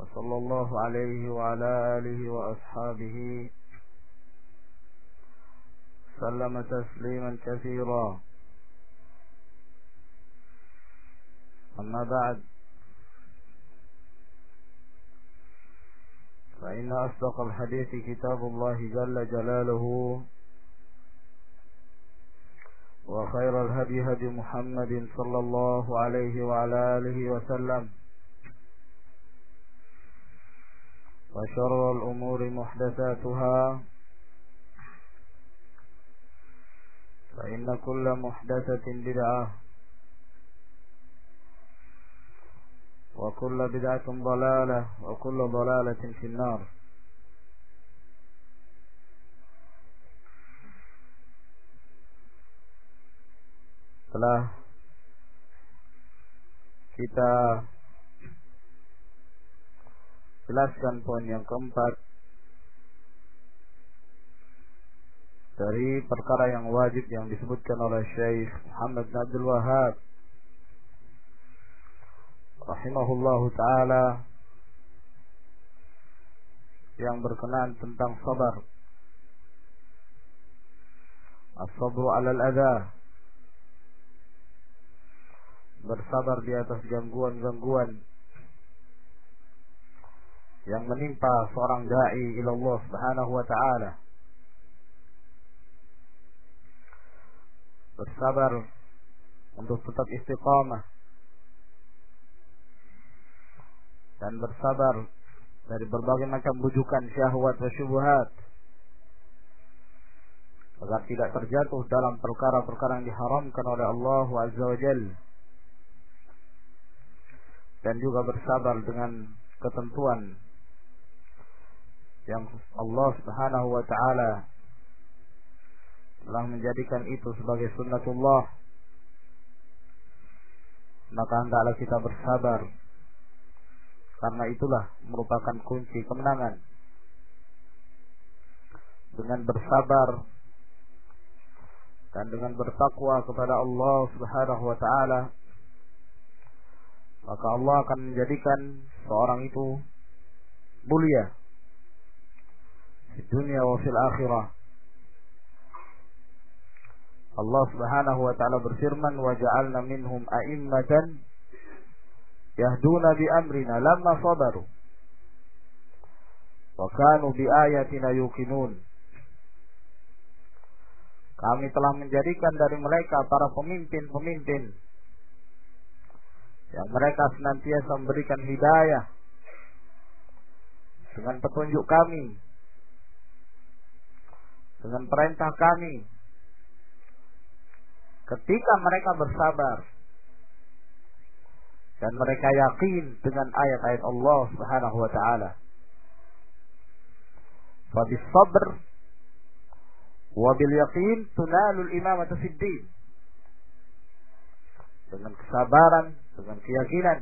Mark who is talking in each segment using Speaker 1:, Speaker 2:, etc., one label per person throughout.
Speaker 1: وصلى الله عليه وعلى آله وأصحابه سلم تسليما كثيرا. أما بعد فإن أصدق الحديث كتاب الله جل جلاله وخير الهدي هدي محمد صلى الله عليه وعلى آله وسلم. وشر الأمور محدثاتها. فإن كل محدثة بدعة وكل بدعة ضلالة وكل ضلالة في النار. Setelah kita jelaskan poin yang keempat. Dari perkara yang wajib yang disebutkan oleh Syekh Muhammad bin Abdul Wahab rahimahullahu taala. Yang berkenaan tentang sabar. As-sabru 'ala al-adha bersabar di atas gangguan-gangguan yang menimpa seorang dai ila Allah Subhanahu wa taala. Bersabar untuk tetap istiqamah. Dan bersabar dari berbagai macam bujukan syahwat dan syubhat. Agar tidak terjatuh dalam perkara-perkara yang diharamkan oleh Allah Azza wa Jalla dan juga bersabar dengan ketentuan yang Allah Subhanahu wa taala telah menjadikan itu sebagai sunnatullah. Maka hendaklah kita bersabar. Karena itulah merupakan kunci kemenangan. Dengan bersabar dan dengan bertakwa kepada Allah Subhanahu wa taala maka Allah akan menjadikan seorang itu mulia di dunia wa fil akhirah. Allah Subhanahu wa taala berfirman wa ja'alna minhum a'immatan yahduna bi amrina lamma ayatina kami telah menjadikan dari mereka para pemimpin-pemimpin yang mereka senantiasa memberikan hidayah dengan petunjuk kami dengan perintah kami ketika mereka bersabar dan mereka yakin dengan ayat-ayat Allah Subhanahu wa taala. Fa sabr wa bil yaqin tunalul imamatu fid. Dengan kesabaran, dengan keyakinan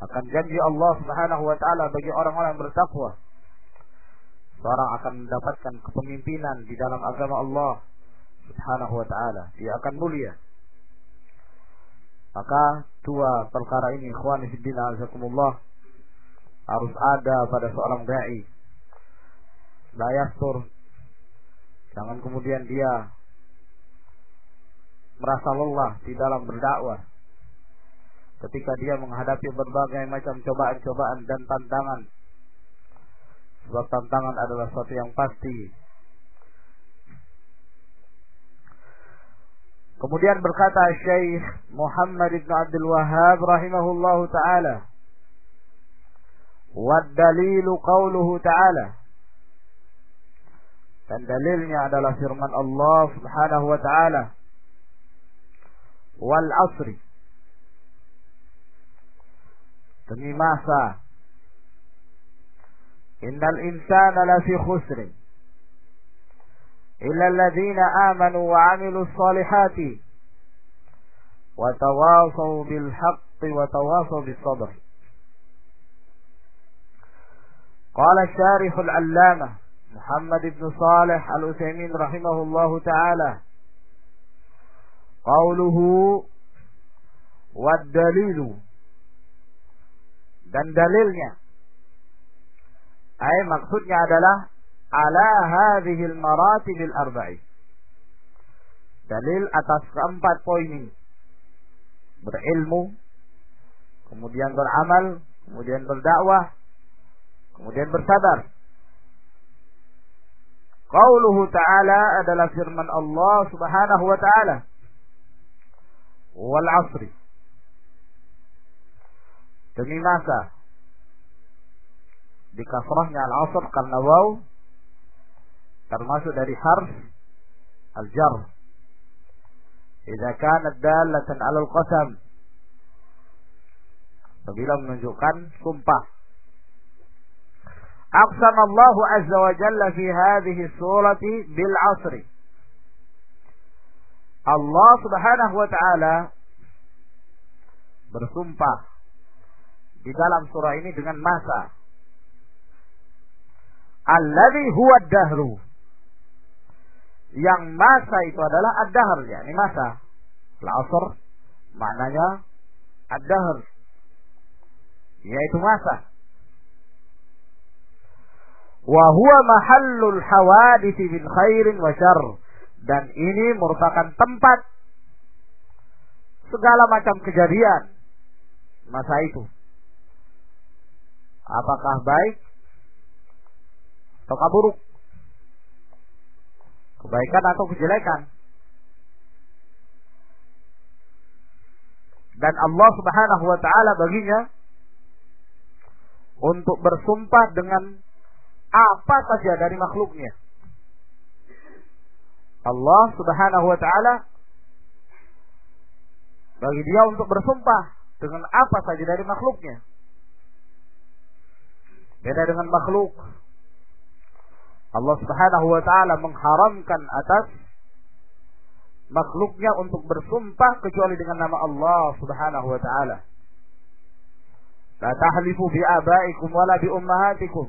Speaker 1: akan janji Allah Subhanahu wa taala bagi orang-orang bertakwa. Seorang akan mendapatkan kepemimpinan di dalam agama Allah Subhanahu wa taala. Dia akan mulia. Maka dua perkara ini ikhwan fillah azakumullah harus ada pada seorang dai. La. Jangan kemudian dia merasa lelah di dalam berdakwah. Ketika dia menghadapi berbagai macam cobaan-cobaan dan tantangan. Sebab tantangan adalah sesuatu yang pasti Kemudian berkata Syekh Muhammad ibn Abdul Wahhab rahimahullahu taala والدليل قوله ta'ala dan dalilnya adalah firman Allah Subhanahu wa taala wal asri demi masa إن الإنسان لفي خسر. إلا الذين آمنوا وعملوا الصالحات وتواصوا بالحق وتواصوا بالصبر. قال الشارح العلامة محمد بن صالح الأثيمين رحمه الله تعالى. قوله والدليل. dan dalilnya ay maksudnya adalah ala hadhihi al-maratib al-arba'i dalil atas keempat poin ini. Berilmu kemudian beramal kemudian berdakwah kemudian bersabar. Qauluhu ta'ala adalah firman Allah Subhanahu wa ta'ala. Wal 'asri. Demi masa di kasrahnya al-asr karena waw termasuk dari harf al-jar jika kanat dalatan alal qasam. Apabila menunjukkan sumpah. Aqsam Allah Azza wa Jalla fi hadhihi surati bil asri Allah Subhanahu wa taala bersumpah di dalam surah ini dengan masa. Alladhi huwa dahru. Yang masa itu adalah ad-dahr, yakni masa. Al-asr maknanya ad-dahr. Yaitu masa. Wa huwa mahallul hawadisi bin khairin wa syarr. Dan ini merupakan tempat segala macam kejadian masa itu apakah baik atau buruk. Kebaikan atau kejelekan. Dan Allah Subhanahu wa taala baginya untuk bersumpah dengan apa saja dari makhluknya. Allah Subhanahu wa taala bagi dia untuk bersumpah dengan apa saja dari makhluknya. Beda dengan makhluk. Allah Subhanahu wa taala mengharamkan atas makhluknya untuk bersumpah kecuali dengan nama Allah Subhanahu wa taala. La tahlifu bi abaikum wala bi ummahatikum.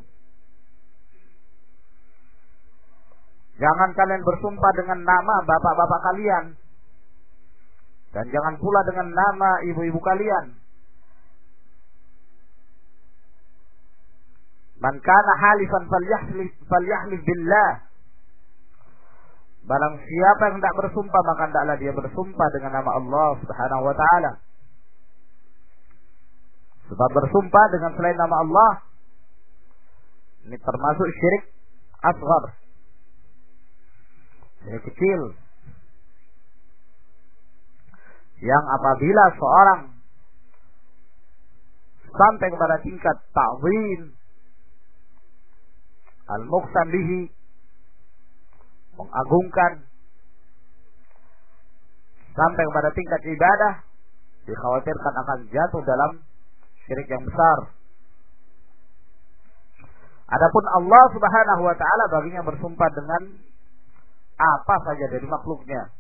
Speaker 1: Jangan kalian bersumpah dengan nama bapak-bapak kalian. Dan jangan pula dengan nama ibu-ibu kalian. Man kana halifan falyahlif falyahlif billah. Barang siapa yang tidak bersumpah maka hendaklah dia bersumpah dengan nama Allah Subhanahu wa taala. Sebab bersumpah dengan selain nama Allah ini termasuk syirik asghar. Syirik kecil. Yang apabila seorang sampai kepada tingkat ta'zim al-muqsam bihi mengagungkan sampai kepada tingkat ibadah dikhawatirkan akan jatuh dalam syirik yang besar. Adapun Allah Subhanahu wa taala baginya bersumpah dengan apa saja dari makhluknya.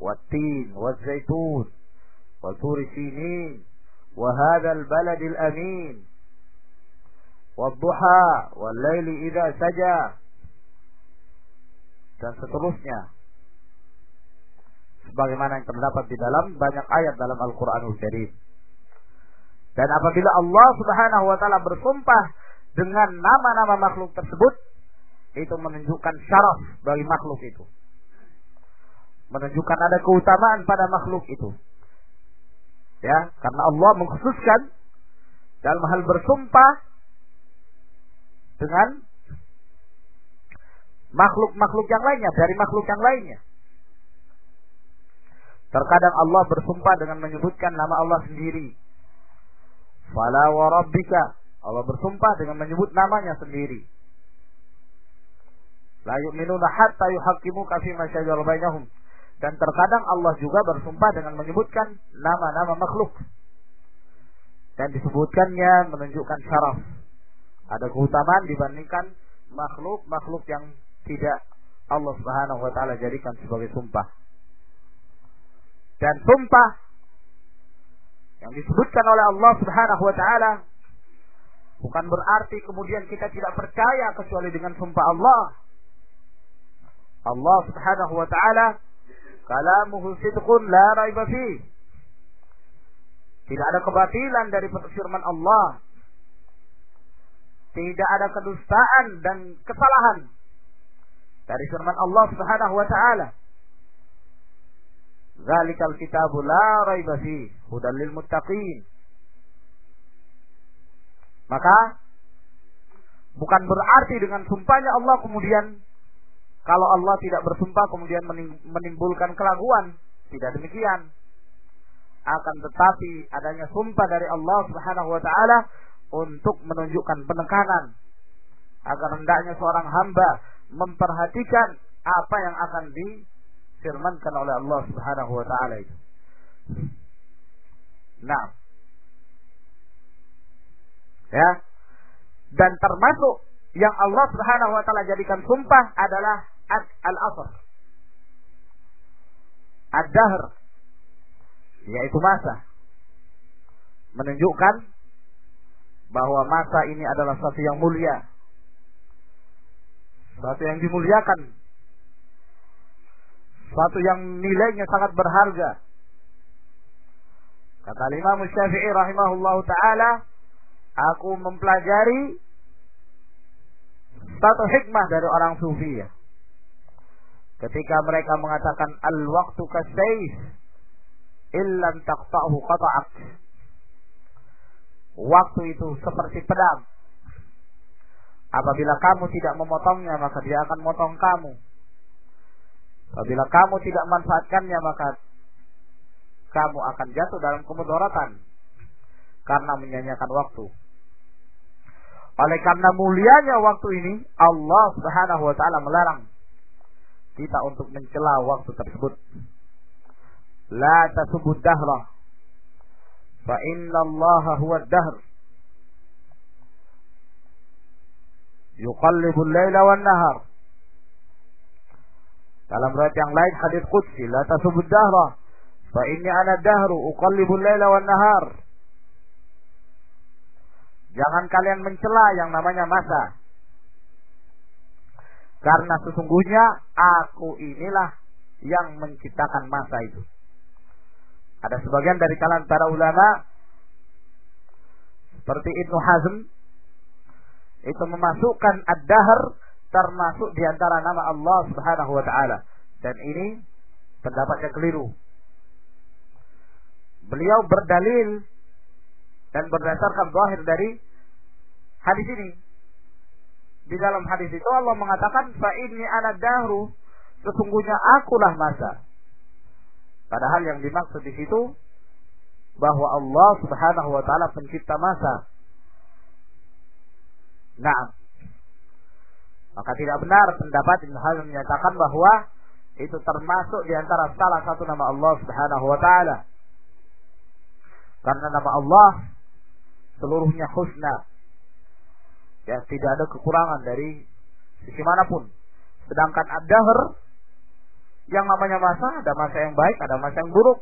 Speaker 1: Wattin, wazaitun, wa turi sinin, wa hadzal baladil amin wadduha wal laili idza saja dan seterusnya sebagaimana yang terdapat di dalam banyak ayat dalam Al-Qur'anul Karim. Dan apabila Allah Subhanahu wa taala bersumpah dengan nama-nama makhluk tersebut, itu menunjukkan syaraf bagi makhluk itu. Menunjukkan ada keutamaan pada makhluk itu. Ya, karena Allah mengkhususkan dalam hal bersumpah dengan makhluk-makhluk yang lainnya dari makhluk yang lainnya. Terkadang Allah bersumpah dengan menyebutkan nama Allah sendiri. Fala wa rabbika. Allah bersumpah dengan menyebut namanya sendiri. La yu'minuna hatta yuhaqqimuka fi ma syajara bainahum. Dan terkadang Allah juga bersumpah dengan menyebutkan nama-nama makhluk. dan disebutkannya menunjukkan syaraf. Ada keutamaan dibandingkan makhluk-makhluk yang tidak Allah Subhanahu wa taala jadikan sebagai sumpah. Dan sumpah yang disebutkan oleh Allah Subhanahu wa taala bukan berarti kemudian kita tidak percaya kecuali dengan sumpah Allah. Allah Subhanahu wa taala kalamuhu sidqun la raiba fihi tidak ada kebatilan dari firman Allah. Tidak ada kedustaan dan kesalahan dari firman Allah Subhanahu wa taala. Zalikal kitabu la raiba fi hudal lil muttaqin. Maka bukan berarti dengan sumpahnya Allah kemudian kalau Allah tidak bersumpah kemudian menimbulkan keraguan. Tidak demikian akan tetapi adanya sumpah dari Allah Subhanahu wa taala untuk menunjukkan penekanan agar hendaknya seorang hamba memperhatikan apa yang akan difirmankan oleh Allah Subhanahu wa taala itu. Nah. Ya. Dan termasuk yang Allah Subhanahu wa taala jadikan sumpah adalah al-asr. Ad-dahr yaitu masa menunjukkan bahwa masa ini adalah sesuatu yang mulia. Sesuatu yang dimuliakan. Sesuatu yang nilainya sangat berharga. Kata Imam Syafi'i rahimahullah taala aku mempelajari satu hikmah dari orang sufi ya. Ketika mereka mengatakan al waktu kasayf illam taqta'hu qata'ak. Waktu itu seperti pedang. Apabila kamu tidak memotongnya, maka dia akan motong kamu. Apabila kamu tidak manfaatkannya, maka kamu akan jatuh dalam kemudorotan karena menyanyikan waktu. Oleh karena mulianya waktu ini, Allah Subhanahu wa taala melarang kita untuk mencela waktu tersebut. لا Fa inna Allah huwa dahr yuqallibu al-laila nahar. Dalam riwayat yang lain hadis qudsi la tasubud dahra fa inni ana dahru uqallibu al-laila wan nahar. Jangan kalian mencela yang namanya masa. Karena sesungguhnya aku inilah yang menciptakan masa itu ada sebagian dari kalangan para ulama seperti Ibnu Hazm itu memasukkan ad-dahr termasuk di antara nama Allah Subhanahu wa taala dan ini pendapatnya keliru. Beliau berdalil dan berdasarkan zahir dari hadis ini. Di dalam hadis itu Allah mengatakan fa inni ana dahru sesungguhnya akulah masa. Padahal yang dimaksud di situ bahwa Allah Subhanahu wa taala pencipta masa. Nah, maka tidak benar pendapat Ibnu Hazm menyatakan bahwa itu termasuk di antara salah satu nama Allah Subhanahu wa taala. Karena nama Allah seluruhnya husna. Ya, tidak ada kekurangan dari sisi mana pun. Sedangkan ad-dahr yang namanya masa, ada masa yang baik, ada masa yang buruk.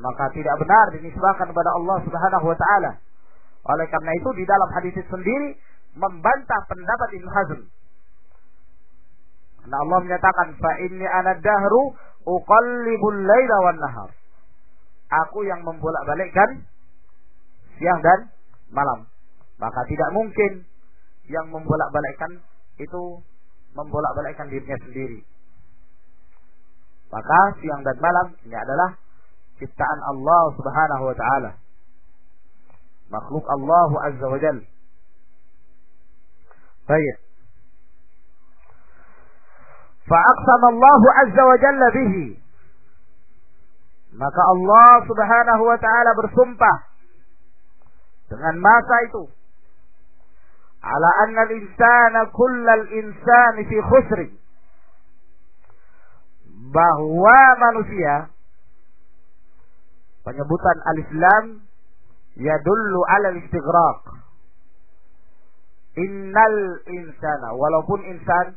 Speaker 1: Maka tidak benar dinisbahkan kepada Allah Subhanahu wa taala. Oleh karena itu di dalam hadis itu sendiri membantah pendapat Ibnu Hazm. Karena Allah menyatakan fa inni ana dahru uqallibul laila wan nahar. Aku yang membolak-balikkan siang dan malam. Maka tidak mungkin yang membolak-balikkan itu membolak-balikkan dirinya sendiri. Maka siang dan malam ini adalah ciptaan Allah Subhanahu wa taala. Makhluk Allah Azza wa Jalla. Baik. Fa'aqsama Allah Azza wa Jalla bihi. Maka Allah Subhanahu wa taala bersumpah dengan masa itu ala anna al-insana kullal insani fi bahwa manusia penyebutan alif lam yadullu ala istighraq. Innal insana walaupun insan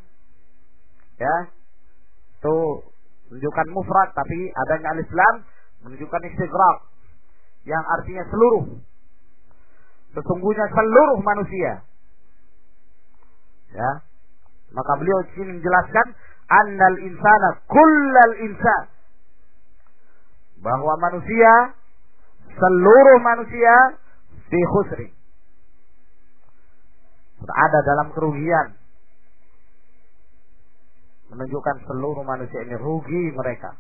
Speaker 1: ya itu menunjukkan mufrad tapi adanya al-islam menunjukkan istighraq. Yang artinya seluruh. Sesungguhnya seluruh manusia. Ya. Maka beliau ingin menjelaskan annal insana kullal insan. Bahwa manusia seluruh manusia di khusri. Berada dalam kerugian. Menunjukkan seluruh manusia ini rugi mereka.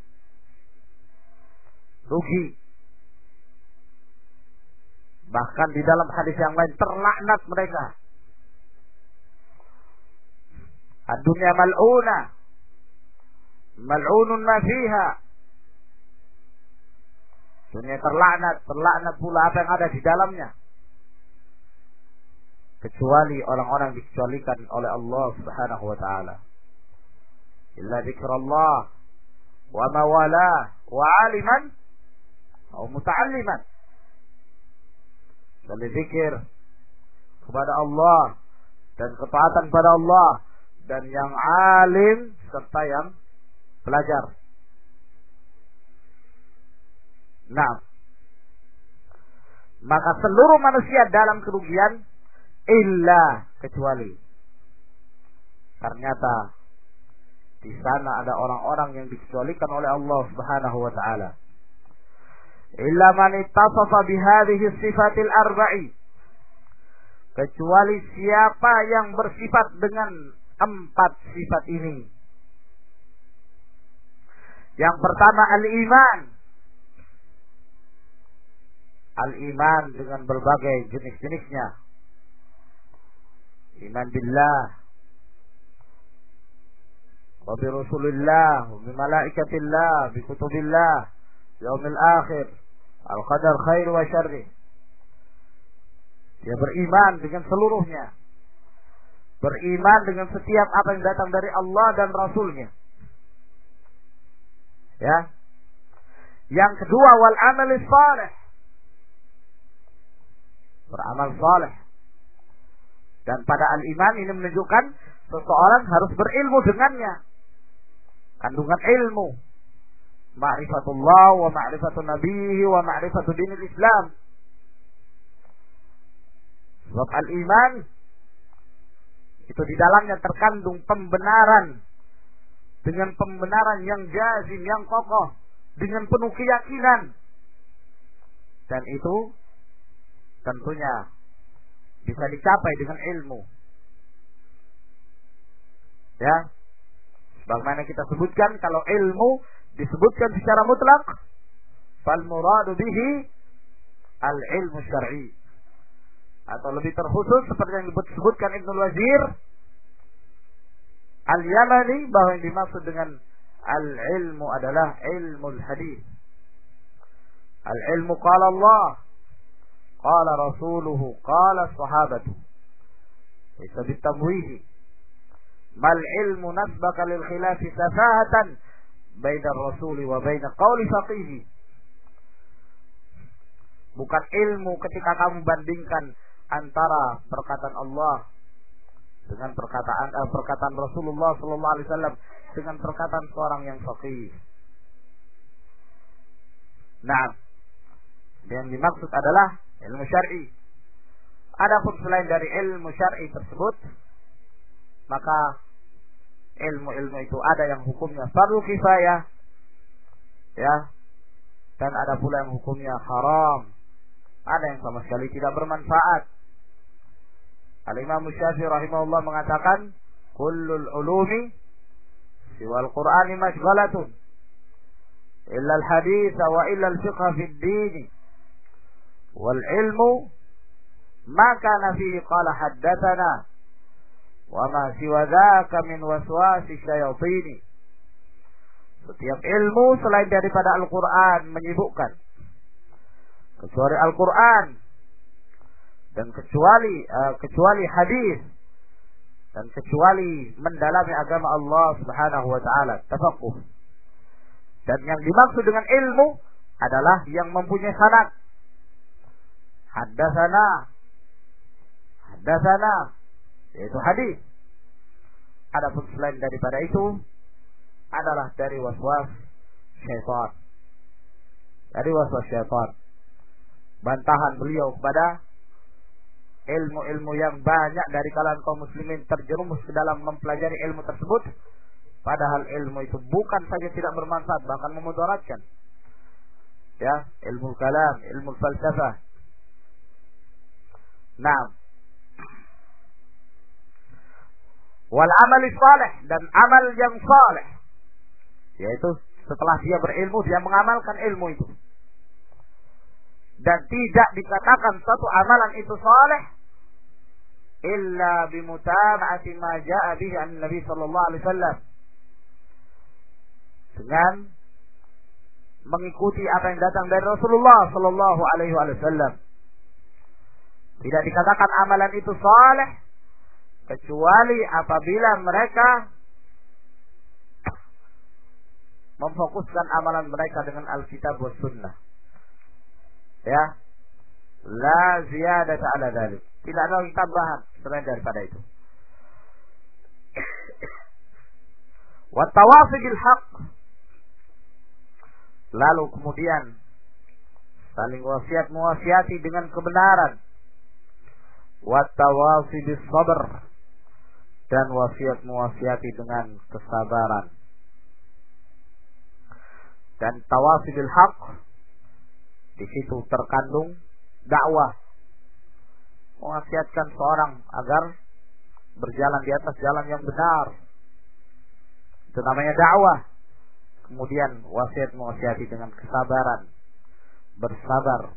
Speaker 1: Rugi. Bahkan di dalam hadis yang lain terlaknat mereka. Dunia mal'una mal'unun ma fiha. Dunia terlaknat terlaknat pula apa yang ada di dalamnya. Kecuali orang-orang dikecualikan oleh Allah Subhanahu wa taala. Illa dzikrullah wa mawala wa aliman atau muta'alliman. Dan zikir kepada Allah dan ketaatan kepada Allah dan yang alim serta yang belajar. Nah, maka seluruh manusia dalam kerugian illa kecuali ternyata di sana ada orang-orang yang dikecualikan oleh Allah Subhanahu wa taala. Illa man ittasafa bihadhihi sifatil arba'i. Kecuali siapa yang bersifat dengan empat sifat ini. Yang pertama al-iman. Al-iman dengan berbagai jenis-jenisnya. Iman billah. Wa bi rasulillah, wa bi malaikatillah, bi kutubillah, yaumil akhir, al-qadar khair wa syarri. Dia beriman dengan seluruhnya. Beriman dengan setiap apa yang datang dari Allah dan Rasulnya. nya ya. Yang kedua wal amal salih. Beramal saleh dan pada al iman ini menunjukkan seseorang harus berilmu dengannya. Kandungan ilmu. Ma'rifatullah wa ma'rifatun nabihi wa ma'rifatu dinil Islam. Sebab al-iman itu di dalamnya terkandung pembenaran dengan pembenaran yang jazim, yang kokoh, dengan penuh keyakinan. Dan itu tentunya bisa dicapai dengan ilmu. Ya, Bagaimana kita sebutkan kalau ilmu disebutkan secara mutlak, fal muradu bihi al ilmu syar'i. Atau lebih terkhusus seperti yang disebutkan Ibnu Wazir Al-Yamani bahwa yang dimaksud dengan al-ilmu adalah ilmu hadis. Al-ilmu qala Allah, qala rasuluhu, qala sahabatu. Bisa ditamwihi. mal ilmu nasbaka lil khilafi safahatan baina rasul wa baina qawli faqih bukan ilmu ketika kamu bandingkan antara perkataan Allah dengan perkataan eh, perkataan Rasulullah sallallahu alaihi wasallam dengan perkataan seorang yang faqih. Nah, yang dimaksud adalah ilmu syar'i. Adapun selain dari ilmu syar'i tersebut, maka ilmu-ilmu itu ada yang hukumnya fardu kifayah ya dan ada pula yang hukumnya haram ada yang sama sekali tidak bermanfaat Al-Imam Syafi'i rahimahullah mengatakan kullul ulumi siwal qur'ani mashghalatun illa al-hadith wa illa al-fiqh fi ad-din wal ilmu ma kana fihi qala haddathana wa ma siwa dzaka min waswasi syayatin. Setiap ilmu selain daripada Al-Qur'an menyibukkan. Kecuali Al-Qur'an dan kecuali uh, kecuali hadis dan kecuali mendalami agama Allah Subhanahu wa taala, tafaqquh. Dan yang dimaksud dengan ilmu adalah yang mempunyai sanad. Haddasana. Haddasana. Yaitu hadis. Adapun selain daripada itu adalah dari waswas syaitan. Dari waswas syaitan. Bantahan beliau kepada ilmu-ilmu yang banyak dari kalangan kaum muslimin terjerumus ke dalam mempelajari ilmu tersebut. Padahal ilmu itu bukan saja tidak bermanfaat bahkan memudaratkan. Ya ilmu kalam ilmu falsafah. Nah wal amal salih dan amal yang saleh yaitu setelah dia berilmu dia mengamalkan ilmu itu dan tidak dikatakan satu amalan itu saleh illa bimutaba'ati ma ja'a bihi an Nabi sallallahu alaihi wasallam dengan mengikuti apa yang datang dari Rasulullah sallallahu alaihi wasallam. Tidak dikatakan amalan itu saleh kecuali apabila mereka memfokuskan amalan mereka dengan Alkitab dan Sunnah. Ya. La ziyadata ala dalik. Tidak ada tambahan selain daripada itu. Wa tawafiqil. Lalu kemudian saling wasiat mewasiati dengan kebenaran. Wa tawafidis sabr dan wasiat mewasiati dengan kesabaran. Dan tawafidil haq di situ terkandung dakwah. Mewasiatkan seorang agar berjalan di atas jalan yang benar. Itu namanya dakwah. Kemudian wasiat mewasiati dengan kesabaran. Bersabar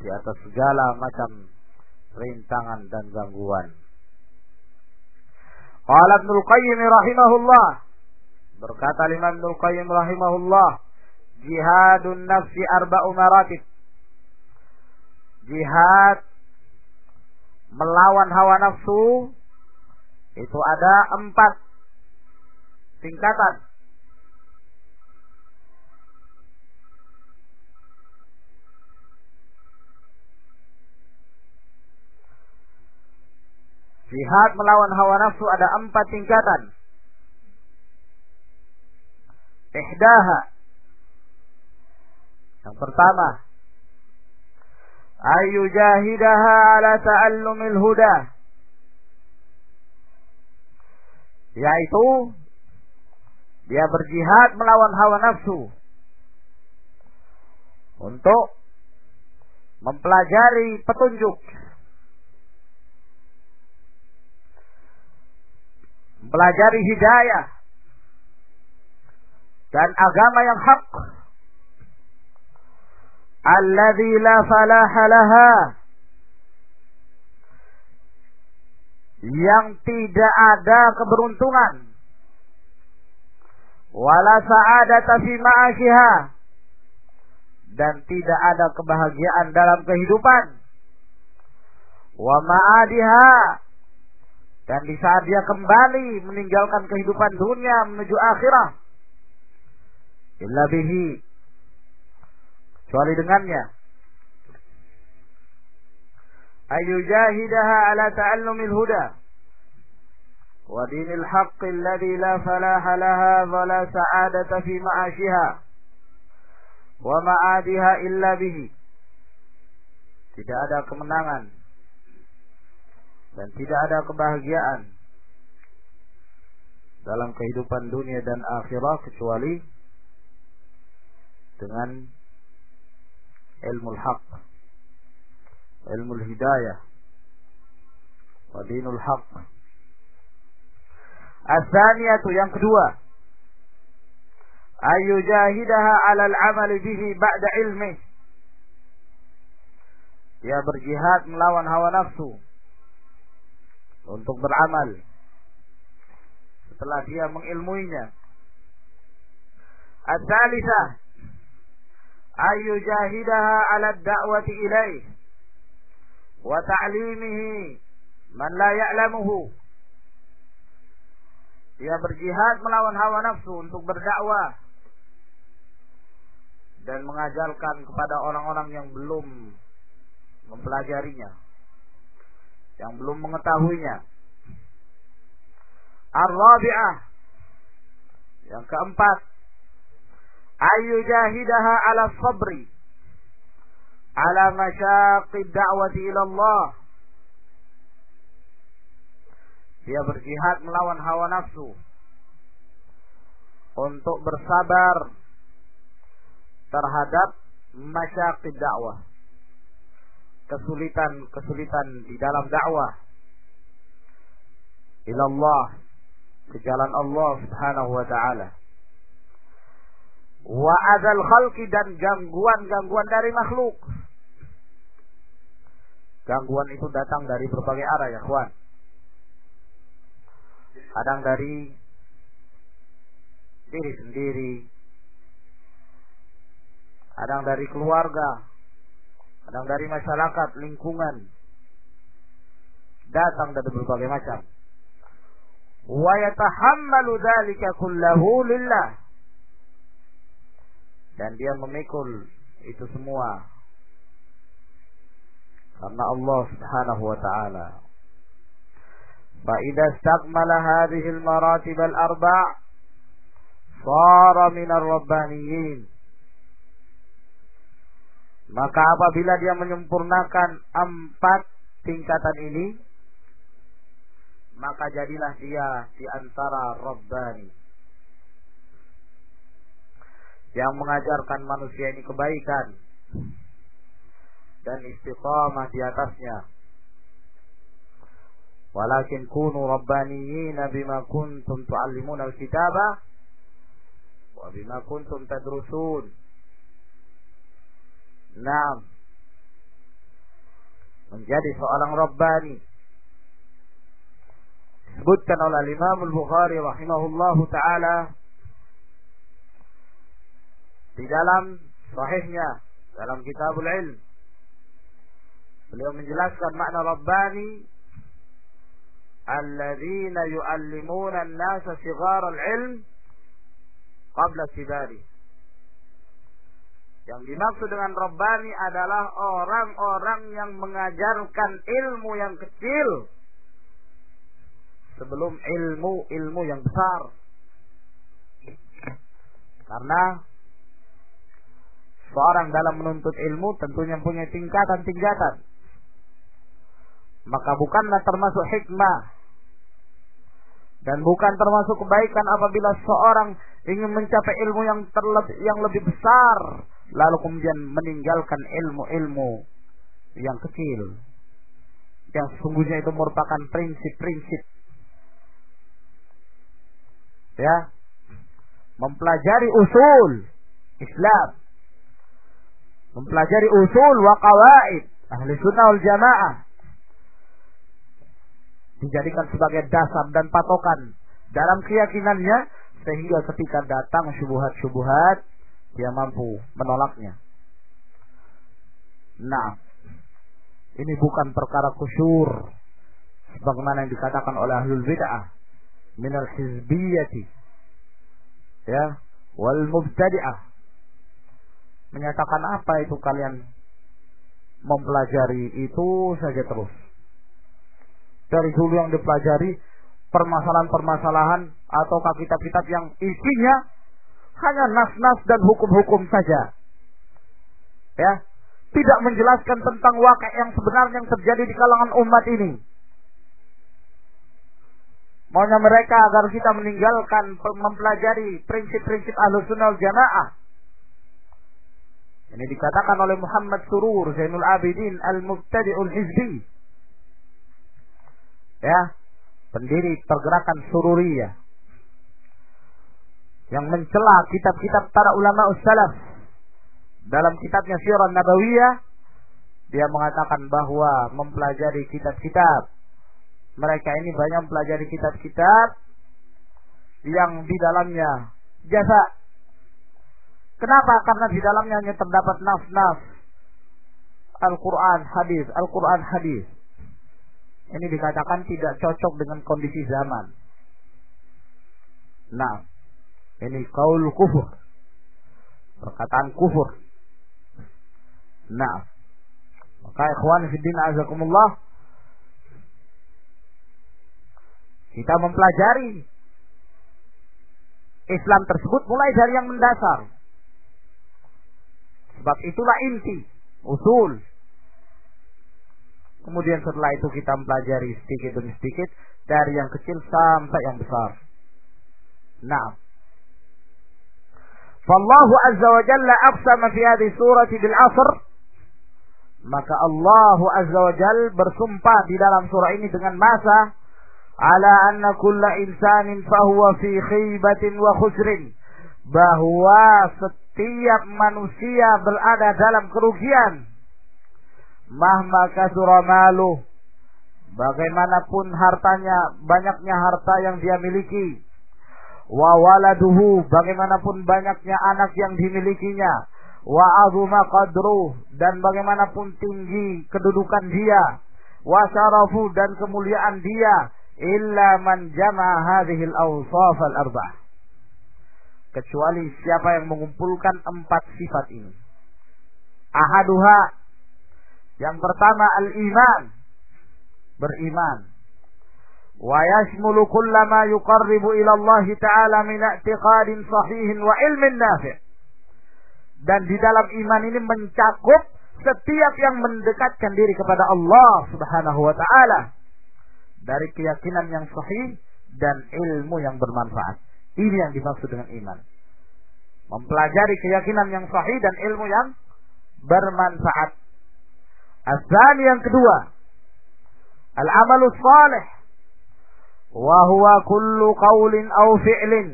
Speaker 1: di atas segala macam rintangan dan gangguan. Qala Ibnu Qayyim rahimahullah berkata Imam Ibnu Qayyim rahimahullah jihadun nafsi arba'u maratib. Jihad melawan hawa nafsu itu ada empat tingkatan. Jihad melawan hawa nafsu ada empat tingkatan. Ihdaha pertama, ayu jahidaha ala ta'allumil huda. Yaitu dia berjihad melawan hawa nafsu. Untuk mempelajari petunjuk. Mempelajari hidayah. Dan agama yang hak alladzi la falaha laha yang tidak ada keberuntungan. Wala sa'adata fi ma'ashiha dan tidak ada kebahagiaan dalam kehidupan. Wa ma'adiha. Dan di saat dia kembali meninggalkan kehidupan dunia menuju akhirah. Illa bihi kecuali dengannya. Ayyujahidaha ala ta'allumil huda. Wa dinil haqqi alladhi la falaha laha wa la sa'adata fi ma'ashiha. Wa ma'adiha illa bihi. Tidak ada kemenangan. Dan tidak ada kebahagiaan. Dalam kehidupan dunia dan akhirat kecuali dengan ilmu haq ilmu hidayah wa dinul haq. Asaniyatu yang kedua ala al-amal bihi ba'da ilmi. Dia berjihad melawan hawa nafsu untuk beramal setelah dia mengilmuinya ayu jahidah ala da'wati ilaih wa ta'limihi man la ya'lamuhu. Ia berjihad melawan hawa nafsu untuk berdakwah dan mengajarkan kepada orang-orang yang belum mempelajarinya yang belum mengetahuinya. Ar-Rabi'ah yang keempat Ayu jahidaha ala sabri. Ala masyaqid da'wati ila Allah. Dia berjihad melawan hawa nafsu. Untuk bersabar terhadap masyaqid dakwah. Kesulitan-kesulitan di dalam dakwah. Ilallah ke jalan Allah Subhanahu wa taala. Wa adzal khalqi dan gangguan-gangguan dari makhluk. Gangguan itu datang dari berbagai arah ya, kawan. Kadang dari diri sendiri, kadang dari keluarga, kadang dari masyarakat, lingkungan. Datang dari berbagai macam wa yatahammalu dzalika kullahu lillah dan dia memikul itu semua. Karena Allah Subhanahu wa taala. Fa idza istakmala hadhihi al-maratib al-arba' sara min ar-rabbaniyin. Maka apabila dia menyempurnakan empat tingkatan ini maka jadilah dia di antara Rabbani yang mengajarkan manusia ini kebaikan dan istiqamah di atasnya. Walakin kunu rabbaniyin bima kuntum tu'allimuna al-kitaba wa bima kuntum tadrusun. Naam. Menjadi seorang rabbani disebutkan oleh Imam Al-Bukhari rahimahullahu taala di dalam sahihnya dalam Kitabul Ilm beliau menjelaskan makna rabbani alladzina yuallimuna an-nasa sighar al-ilm qabla kibari yang dimaksud dengan Rabbani adalah orang-orang yang mengajarkan ilmu yang kecil sebelum ilmu-ilmu yang besar. Karena seorang dalam menuntut ilmu tentunya punya tingkatan-tingkatan. Maka bukanlah termasuk hikmah. Dan bukan termasuk kebaikan apabila seorang ingin mencapai ilmu yang terlebih yang lebih besar. Lalu kemudian meninggalkan ilmu-ilmu yang kecil. Yang sesungguhnya itu merupakan prinsip-prinsip. Ya. Mempelajari usul Islam mempelajari usul wa qawaid ahli sunnah wal jamaah. Dijadikan sebagai dasar dan patokan dalam keyakinannya sehingga ketika datang syubhat-syubhat dia mampu menolaknya. Nah, ini bukan perkara kusyur sebagaimana yang dikatakan oleh ahlul bid'ah. Minal hizbiyati ya wal mubtadi'ah menyatakan apa itu kalian mempelajari itu saja terus. Dari dulu yang dipelajari permasalahan-permasalahan ataukah kitab-kitab yang isinya hanya nas-nas dan hukum-hukum saja. Ya tidak menjelaskan tentang wakil yang sebenarnya yang terjadi di kalangan umat ini. Maunya mereka agar kita meninggalkan mempelajari prinsip-prinsip ahlus sunnah jamaah. Ini dikatakan oleh Muhammad Surur Zainul Abidin Al-Mubtadi'ul Hizbi. Ya, pendiri pergerakan Sururiyah. Yang mencela kitab-kitab para ulama salaf. Dalam kitabnya Sirah Nabawiyah, dia mengatakan bahwa mempelajari kitab-kitab mereka ini banyak mempelajari kitab-kitab yang di dalamnya jasa. Kenapa? Karena di dalamnya hanya terdapat naf-naf Al-Quran hadis, Al-Quran hadis. Ini dikatakan tidak cocok dengan kondisi zaman. Nah, ini kaul kufur. Perkataan kufur. Nah, Maka ikhwan fiddin azakumullah kita mempelajari Islam tersebut mulai dari yang mendasar. Sebab itulah inti, usul. Kemudian setelah itu kita mempelajari sedikit demi sedikit dari yang kecil sampai yang besar. Nah. Fallahu azza wa jalla aqsama fi hadhihi surati bil asr. Maka Allah azza wa jalla bersumpah di dalam surah ini dengan masa ala anna kulla insanin fahuwa fi khibatin wa khusrin bahwa setiap manusia berada dalam kerugian. Mahma kasura bagaimanapun hartanya banyaknya harta yang dia miliki. Wa waladuhu bagaimanapun banyaknya anak yang dimilikinya. Wa azuma qadru dan bagaimanapun tinggi kedudukan dia. Wa syarafu dan kemuliaan dia. Illa man jama'a hadhihi al-awsaf al-arba'ah kecuali siapa yang mengumpulkan empat sifat ini. Ahaduha yang pertama al-iman. Beriman. Wa yashmulu kullama yuqarribu ila Allah taala min i'tiqadin sahihin wa ilmin nafi' dan di dalam iman ini mencakup setiap yang mendekatkan diri kepada Allah Subhanahu wa taala. Dari keyakinan yang sahih dan ilmu yang bermanfaat. Ini yang dimaksud dengan iman. Mempelajari keyakinan yang sahih dan ilmu yang bermanfaat. Azani yang kedua. Al-amalu salih. Wahuwa kullu qawlin au fi'lin.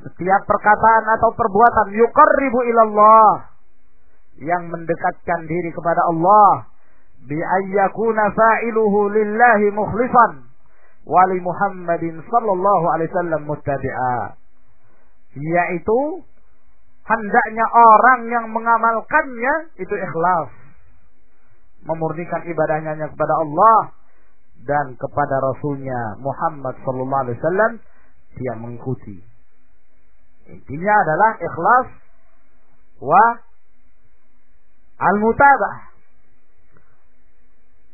Speaker 1: Setiap perkataan atau perbuatan yuqarribu ilallah. Yang mendekatkan diri kepada Allah bi ayyakuna fa'iluhu lillahi mukhlisan wa li Muhammadin sallallahu alaihi wasallam muttabi'a. Yaitu hendaknya orang yang mengamalkannya itu ikhlas. Memurnikan ibadahnya kepada Allah dan kepada Rasulnya Muhammad sallallahu alaihi wasallam dia mengikuti. Intinya adalah ikhlas wa al-mutabah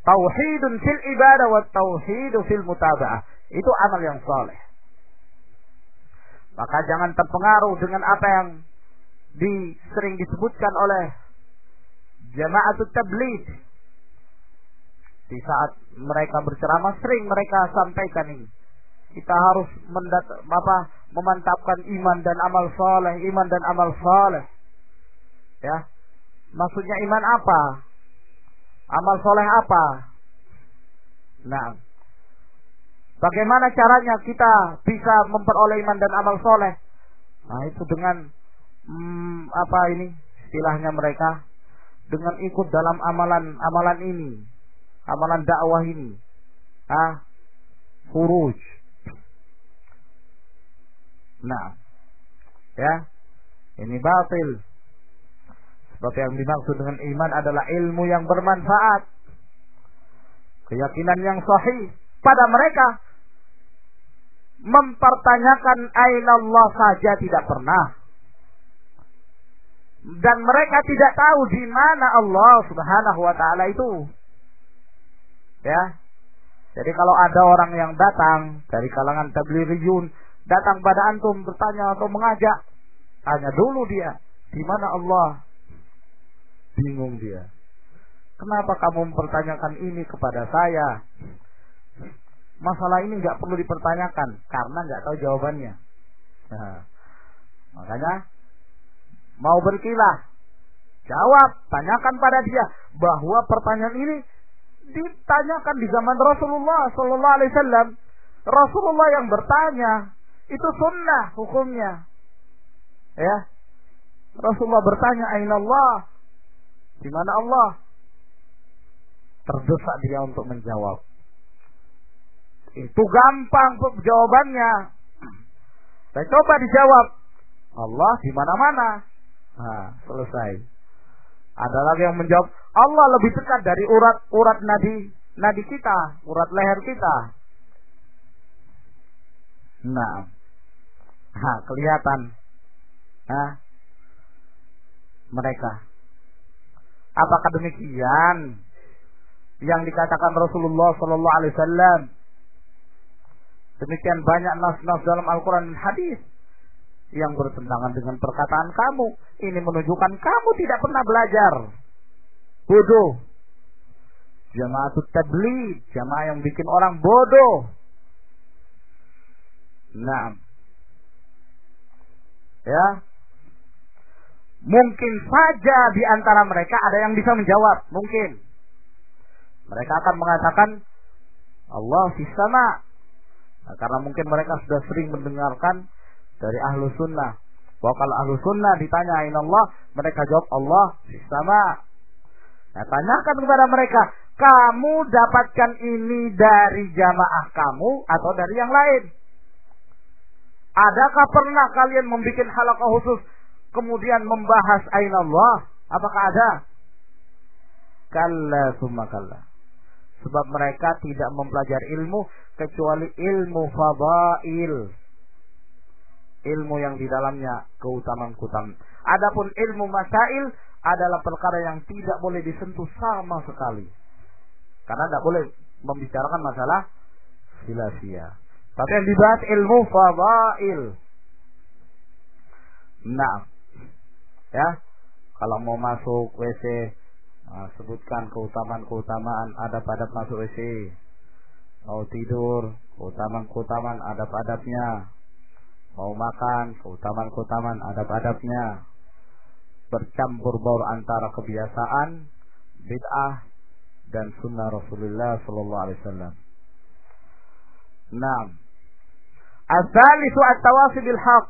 Speaker 1: Tauhidun fil ibadah wa tauhidu fil mutaba'ah. Itu amal yang soleh. Maka jangan terpengaruh dengan apa yang di, sering disebutkan oleh jamaatul tabligh. Di saat mereka berceramah sering mereka sampaikan ini. Kita harus mendat, apa, memantapkan iman dan amal soleh, iman dan amal soleh. Ya, maksudnya iman apa? Amal soleh apa? Nah, bagaimana caranya kita bisa memperoleh iman dan amal soleh? Nah, itu dengan hmm, apa ini istilahnya mereka dengan ikut dalam amalan-amalan ini, amalan dakwah ini. Ah, furuj. Nah, ya, ini batil. Sebab yang dimaksud dengan iman adalah ilmu yang bermanfaat. Keyakinan yang sahih pada mereka mempertanyakan aina Allah saja tidak pernah. Dan mereka tidak tahu di mana Allah Subhanahu wa taala itu. Ya. Jadi kalau ada orang yang datang dari kalangan tabligiyun datang pada antum bertanya atau mengajak, tanya dulu dia, di mana Allah? Bingung dia. Kenapa kamu mempertanyakan ini kepada saya? Masalah ini nggak perlu dipertanyakan karena nggak tahu jawabannya. Nah, makanya mau berkilah, jawab, tanyakan pada dia bahwa pertanyaan ini ditanyakan di zaman Rasulullah Sallallahu Alaihi Wasallam. Rasulullah yang bertanya itu sunnah hukumnya. Ya, Rasulullah bertanya, Aina Allah? Di mana Allah? Terdesak dia untuk menjawab. Itu gampang jawabannya. Saya coba dijawab. Allah di mana-mana. Nah, selesai. Ada lagi yang menjawab, Allah lebih dekat dari urat-urat nadi nadi kita, urat leher kita. Nah, nah kelihatan. Nah, mereka Apakah demikian yang dikatakan Rasulullah Sallallahu Alaihi Wasallam? Demikian banyak nas-nas dalam Al-Quran dan hadis yang bertentangan dengan perkataan kamu. Ini menunjukkan kamu tidak pernah belajar. Bodoh. Jamaah tabligh, jamaah yang bikin orang bodoh. Nah. Ya. Mungkin saja di antara mereka ada yang bisa menjawab, mungkin. Mereka akan mengatakan Allah di sana. Nah, karena mungkin mereka sudah sering mendengarkan dari ahlu sunnah. Bahwa kalau ahlu sunnah ditanyain Allah, mereka jawab Allah sama. Nah, tanyakan kepada mereka, kamu dapatkan ini dari jamaah kamu atau dari yang lain? Adakah pernah kalian membuat halakah khusus kemudian membahas ain Allah? Apakah ada? Kalla summa kalla. Sebab mereka tidak mempelajari ilmu kecuali ilmu fadail ilmu yang di dalamnya keutamaan-keutamaan. Adapun ilmu masail adalah perkara yang tidak boleh disentuh sama sekali. Karena tidak boleh membicarakan masalah silasia. Tapi yang dibahas ilmu fadail. Nah, ya, kalau mau masuk WC, nah, sebutkan keutamaan-keutamaan ada pada masuk WC. Mau tidur, keutamaan-keutamaan adab-adabnya mau makan, keutamaan-keutamaan adab-adabnya, bercampur baur antara kebiasaan, bid'ah dan sunnah Rasulullah sallallahu alaihi wasallam. Naam. Asalisu at-tawasi bil haqq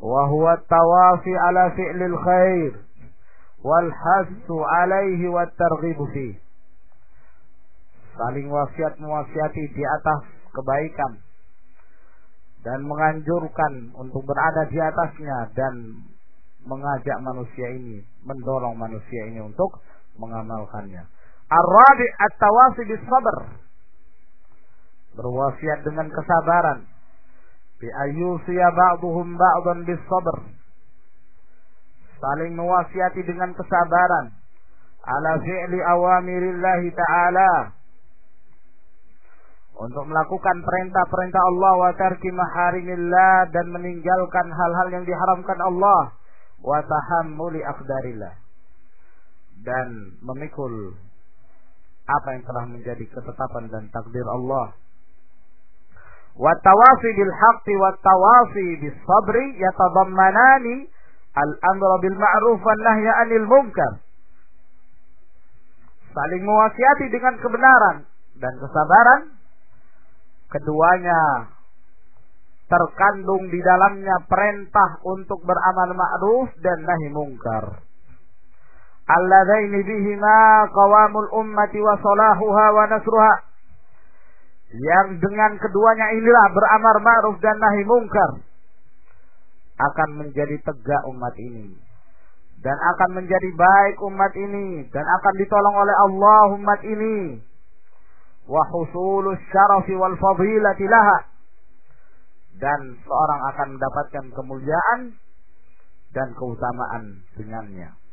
Speaker 1: ala fi'lil khair wal hasu alaihi wat targhib fi. Saling wasiat mewasiati di atas kebaikan dan menganjurkan untuk berada di atasnya dan mengajak manusia ini, mendorong manusia ini untuk mengamalkannya. Ar-rabi at-tawasi bis sabr. Berwasiat dengan kesabaran. Bi ayyusiya ba'duhum ba'dan bis sabr. Saling mewasiati dengan kesabaran. Ala fi'li awamirillahi ta'ala. Untuk melakukan perintah-perintah Allah wa tarki maharimillah dan meninggalkan hal-hal yang diharamkan Allah. Wa tahammuli aqdarillah dan memikul apa yang telah menjadi ketetapan dan takdir Allah wa tawafi bil haqqi wa tawafi bis sabri yatadammanani al amra bil ma'ruf wan nahya 'anil munkar saling mewasiati dengan kebenaran dan kesabaran keduanya terkandung di dalamnya perintah untuk beramal ma'ruf dan nahi mungkar. Alladzaini bihima qawamul ummati wa salahuha wa nasruha. Yang dengan keduanya inilah beramar ma'ruf dan nahi mungkar akan menjadi tegak umat ini. Dan akan menjadi baik umat ini. Dan akan ditolong oleh Allah umat ini. Wa husulus syarafi wal fadilati laha. Dan seorang akan mendapatkan kemuliaan dan keutamaan dengannya.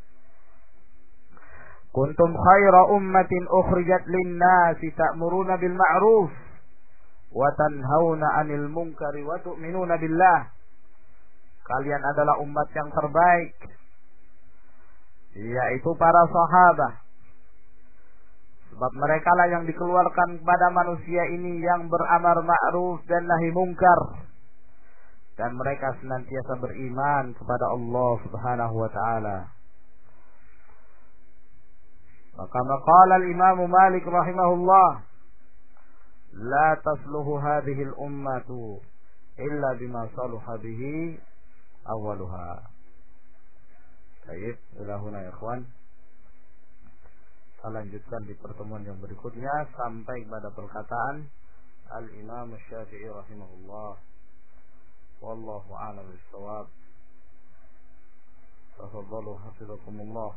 Speaker 1: Kuntum khaira ummatin ukhrijat lin-nasi ta'muruna bil ma'ruf wa tanhauna 'anil munkari wa tu'minuna billah. Kalian adalah umat yang terbaik yaitu para sahabat Sebab mereka lah yang dikeluarkan kepada manusia ini yang beramar ma'ruf dan nahi mungkar. Dan mereka senantiasa beriman kepada Allah subhanahu wa ta'ala. Maka maqala al-imam Malik rahimahullah. La tasluhu hadhihi al-ummatu illa bima saluha bihi awaluha. Baik, ilahuna ya ikhwan. Kita lanjutkan di pertemuan yang berikutnya sampai pada perkataan Al-Imam Syafi'i rahimahullah. Wallahu a'lam bishawab. Tafadhalu hafizakumullah.